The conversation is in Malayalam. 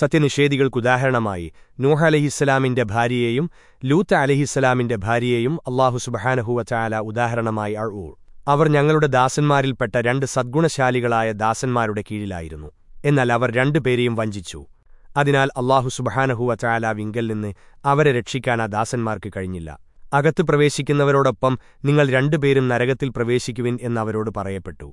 സത്യനിഷേധികൾക്കുദാഹരണമായി നൂഹ അലഹിസ്സലാമിന്റെ ഭാര്യയെയും ലൂത്ത് അലഹിസ്സലാമിന്റെ ഭാര്യയെയും അള്ളാഹു സുബഹാനഹുവ ചാല ഉദാഹരണമായി അഴൂർ അവർ ഞങ്ങളുടെ ദാസന്മാരിൽപ്പെട്ട രണ്ട് സദ്ഗുണശാലികളായ ദാസന്മാരുടെ കീഴിലായിരുന്നു. എന്നാൽ അവർ രണ്ടുപേരെയും വഞ്ചിച്ചു. അതിനാൽ അള്ളാഹു സുബഹാനഹുവ ചാല വിങ്കൽ നിന്ന് അവരെ രക്ഷിക്കാൻ ആ ദാസന്മാർക്ക് കഴിഞ്ഞില്ല. അകത്ത് പ്രവേശിക്കുന്നവരോടൊപ്പം നിങ്ങൾ രണ്ടുപേരും നരകത്തിൽ പ്രവേശിക്കുവിൻ എന്നവരോട് പറയപ്പെട്ടു.